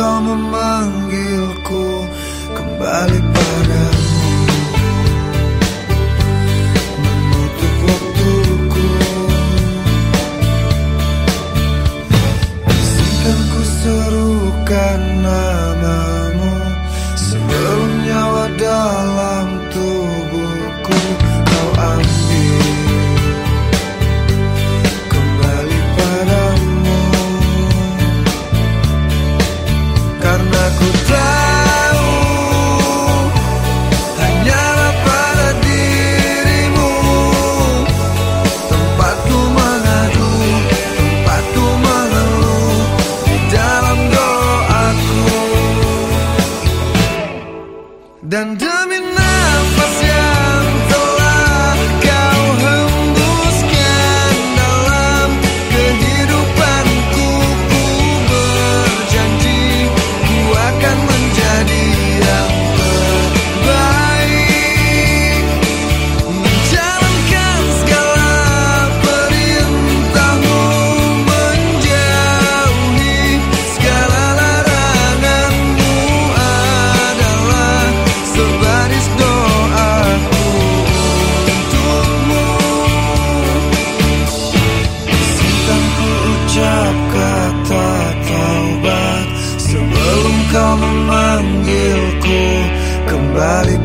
kau memanggilku kembali pada Bobby